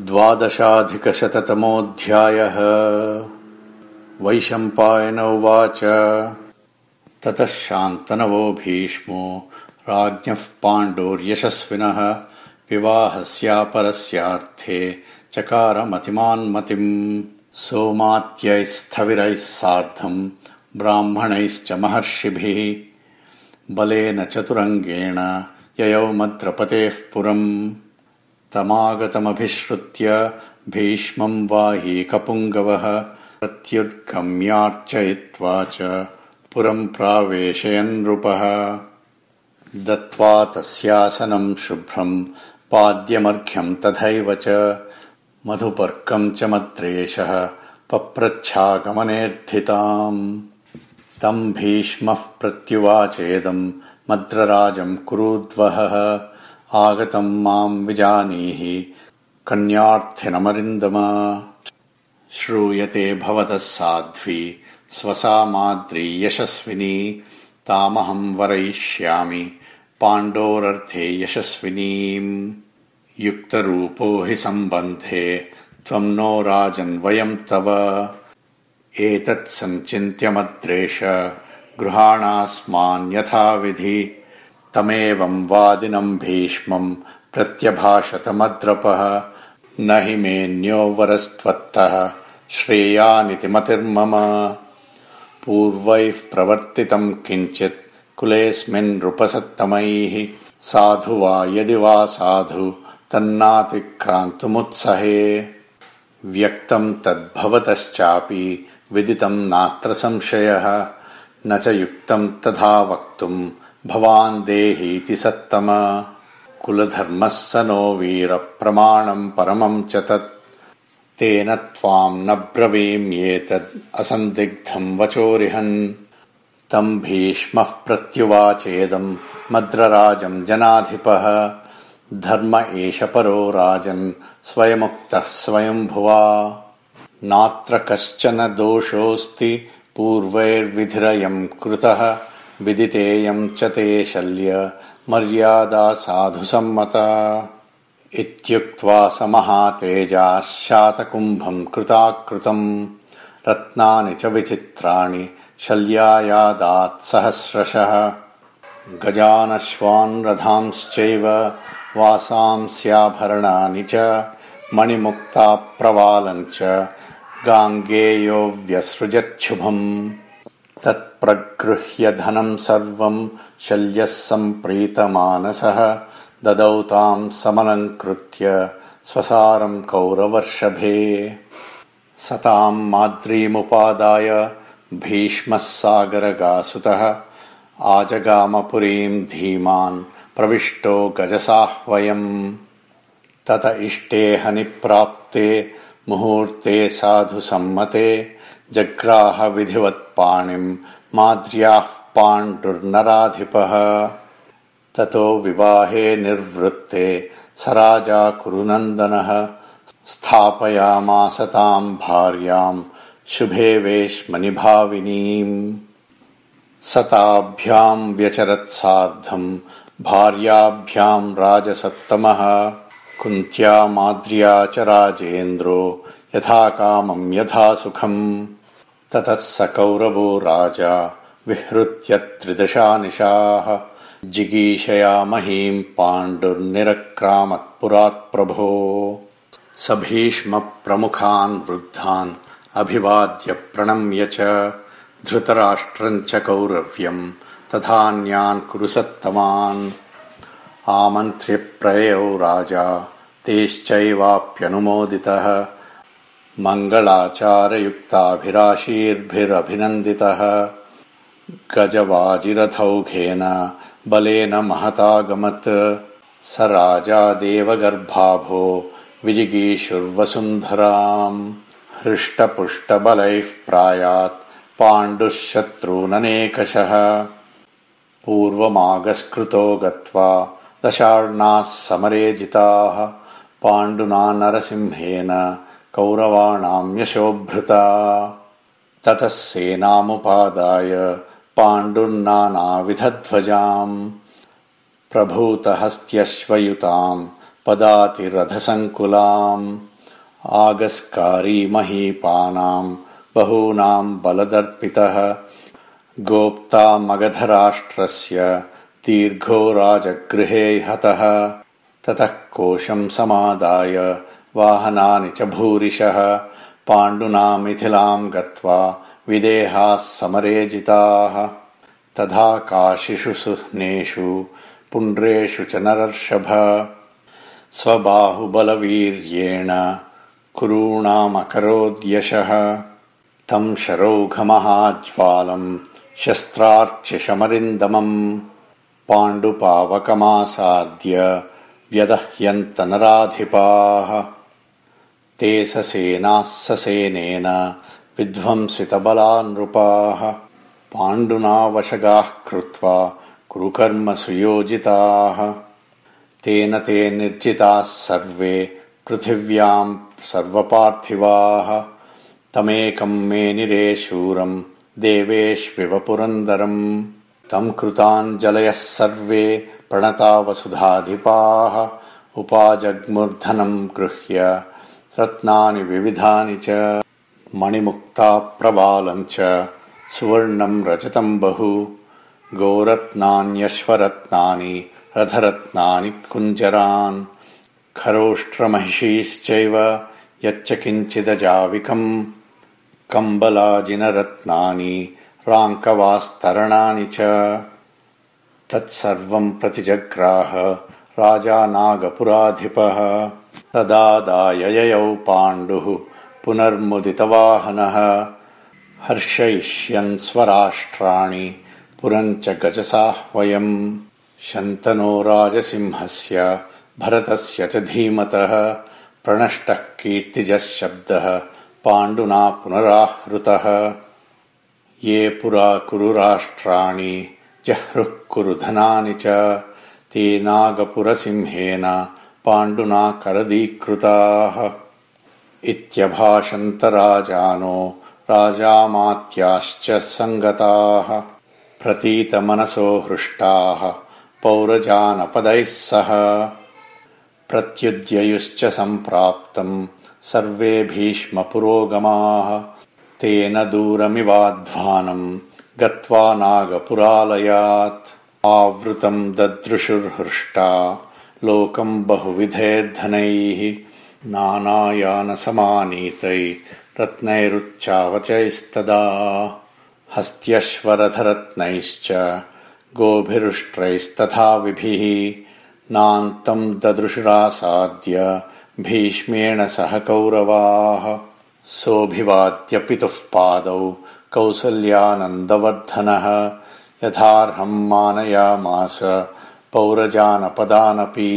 द्वादशाधिकशततमोऽध्यायः। वैशम्पायन उवाच ततः शान्तनवो भीष्मो राज्ञः पाण्डोर्यशस्विनः विवाहस्यापरस्यार्थे चकारमतिमान्मतिम्। सोमात्यैस्थविरैः सार्धम् ब्राह्मणैश्च महर्षिभिः। बलेन चतुरङ्गेण ययौ मद्रपतेः पुरम् तमागतमभिश्रुत्य भीष्मम् वाहीकपुङ्गवः प्रत्युद्गम्यार्चयित्वा च पुरम् प्रावेशयन् नृपः दत्त्वा तस्यासनम् शुभ्रम् पाद्यमर्घ्यम् तथैव च मधुपर्कम् च मद्रेशः पप्रच्छागमनेऽर्थिताम् तम् भीष्मः प्रत्युवाचेदम् मद्रराजम् कुरूद्वहः आगतम् माम् विजानीहि। कन्यार्थिनमरिन्दम। श्रूयते भवतः साध्वी स्वसा माद्री यशस्विनी। तामहम् वरयिष्यामि पाण्डोरर्थे यशस्विनीम्। युक्तरूपो हि सम्बन्धे त्वम् नो राजन् वयम् तव। एतत् सञ्चिन्त्यमद्रेष गृहाणास्मान्यथाविधि तमेवम् वादिनम् भीष्मम् प्रत्यभाषतमद्रपः। न हि मेऽन्यो वरस्त्वत्तः श्रेयानिति मतिर्मम। पूर्वैः प्रवर्तितम् किञ्चित् कुलेऽस्मिन्नृपसत्तमैः साधु वा यदि वा साधु तन्नातिक्रान्तुमुत्सहे। व्यक्तम् तद्भवतश्चापि विदितम् नात्र संशयः। न च युक्तम् तथा वक्तुम् भवान् देहीति सत्तम। कुलधर्मः स नो वीरप्रमाणम् परमम् च तत्। तेन त्वाम् न ब्रवीम्येतद् असन्दिग्धम् वचोरिहन्। तम् भीष्मः प्रत्युवाचेदम् मद्रराजम् जनाधिपः। धर्म एष परो राजन् स्वयमुक्तः स्वयम्भुवा। नात्र कश्चन दोषोऽस्ति पूर्वैर्विधिरयम् कृतः विदितेयम् च ते शल्य मर्यादा साधुसम्मता। इत्युक्त्वा स महातेजाः शातकुम्भम् कृताकृतम् रत्नानि च विचित्राणि शल्यायादात्सहस्रशः गजानश्वान् रथांश्चैव वासांस्याभरणानि च मणिमुक्ताप्रवालम् च गाङ्गेयो व्यसृजच्छुभम् तत्प्रगृह्य धनम् सर्वम् शल्यः सम्प्रीतमानसः। ददौ ताम् समलङ्कृत्य स्वसारम् कौरवर्षभे। सताम् माद्रीमुपादाय भीष्मः सागरगासुतः। आजगामपुरीम् धीमान् प्रविष्टो गजसाह्वयम्। तत इष्टे हनिप्राप्ते मुहूर्ते साधुसम्मते जग्राहविधिवत्पाणिम् माद्र्याः पाण्डुर्नराधिपः। ततो विवाहे निर्वृत्ते स राजा कुरुनन्दनः स्थापयामास ताम् भार्याम् शुभे वेश्मनिभाविनीम् सताभ्याम् व्यचरत्सार्धम् भार्याभ्याम् राजसत्तमः। कुन्त्या माद्र्या च राजेन्द्रो यथा कामम् यथा सुखम् ततः स कौरवो राजा विहृत्य त्रिदशानिशाः। जिगीषया महीम् पाण्डुर्निरक्रामत्पुरात्प्रभो स भीष्मप्रमुखान् वृद्धान् अभिवाद्य प्रणम्य च धृतराष्ट्रम् च कौरव्यम् तथान्यान् कुरुसत्तमान्। आमन्त्र्य प्रययौ राजा तेश्चैवाप्यनुमोदितः मङ्गलाचारयुक्ताभिराशीर्भिरभिनन्दितः। गजवाजिरथौघेन बलेन महतागमत्। स राजा देवगर्भाभो विजिगीषुर्वसुन्धराम्। हृष्टपुष्टबलैः प्रायात् पाण्डुः शत्रूननेकषः पूर्वमागस्कृतो गत्वा दशार्णाः समरे जिताः पाण्डुना नरसिंहेन कौरवाणाम् यशोभृता। ततः सेनामुपादाय पाण्डुर्नानाविधध्वजाम् प्रभूतहस्त्यश्वयुताम् पदातिरथसङ्कुलाम् आगस्कारी महीपानाम् बहूनाम् बलदर्पितः गोप्ता मगधराष्ट्रस्य दीर्घो राजगृहे हतः ततः कोशम् समादाय वाहनानि च भूरिशः पाण्डुना मिथिलाम् गत्वा विदेहाः समरे जिताः तथा काशिषु सुह्नेषु पुण्ड्रेषु च नरर्षभ। स्वबाहुबलवीर्येण कुरूणामकरोद्यशः। तम् शरौघमहाज्वालम् शस्त्रार्च्यशमरिन्दमम् पाण्डुपावकमासाद्य व्यदह्यन्तनराधिपाः ते ससेनाः ससेनेन विध्वंसितबला नृपाः पाण्डुना वशगाः कृत्वा कुरुकर्म सुयोजिताः। तेन ते निर्जिताः सर्वे पृथिव्याम् सर्वपार्थिवाः। तमेकम् मेनिरे शूरम् देवेष्विव पुरन्दरम्। तम् कृताञ्जलयः सर्वे प्रणता वसुधाधिपाः उपाजग्मुर्धनम् गृह्य रत्नानि विविधानि च मणिमुक्ताप्रबालम् च सुवर्णम् रजतम् बहु गोरत्नान्यश्वरत्नानि रथरत्नानि कुञ्जरान् खरोष्ट्रमहिषीश्चैव यच्च किञ्चिदजाविकम् कम्बलाजिनरत्नानि राङ्कवास्तरणानि च। तत्सर्वम् प्रतिजग्राह राजा नागपुराधिपः तदादायययौ पाण्डुः पुनर्मुदितवाहनः। हर्षयिष्यन् स्वराष्ट्राणि पुरम् च गजसाह्वयम् शन्तनो राजसिंहस्य भरतस्य च धीमतः प्रणष्टः कीर्तिजः शब्दः पाण्डुना पुनराहृतः। ये पुरा कुरुराष्ट्राणि जह्रुः कुरुधनानि च ते नागपुरसिंहेन पाण्डुना करदीकृताः इत्यभाषन्तराजानो राजामात्याश्च सङ्गताः। प्रतीतमनसो हृष्टाः पौरजानपदैः सह। प्रत्युद्ययुश्च सम्प्राप्तम् सर्वे भीष्मपुरोगमाः। तेन दूरमिवाध्वानम् गत्वा नागपुरालयात्। आवृतम् ददृशुर्हृष्टा लोकम् बहुविधैर्धनैः नानायानसमानीतै रत्नैरुच्चावचैस्तदा। हस्त्यश्वरथरत्नैश्च गोभिरुष्ट्रैस्तथाविभिः नान्तम् ददृशुरासाद्य भीष्मेण सह कौरवाः। सोऽभिवाद्यपितुः पादौ कौसल्यानन्दवर्धनः यथार्हम् मानयामास पौरजानपदानपि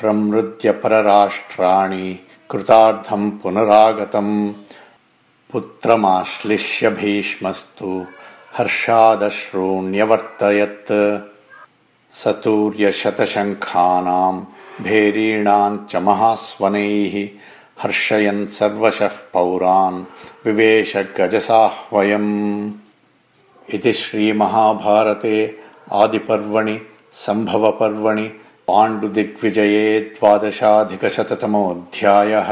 प्रमृद्य परराष्ट्राणि कृतार्थम् पुनरागतम्। पुत्रमाश्लिष्य भीष्मस्तु हर्षादश्रूण्यवर्तयत्। सतूर्यशतशङ्खानाम् भेरीणाम् च महास्वनैः हर्षयन् सर्वशः पौरान् विवेश गजसाह्वयम्। इति श्रीमहाभारते आदिपर्वणि सम्भवपर्वणि पाण्डुदिग्विजये द्वादशाधिकशततमोऽध्यायः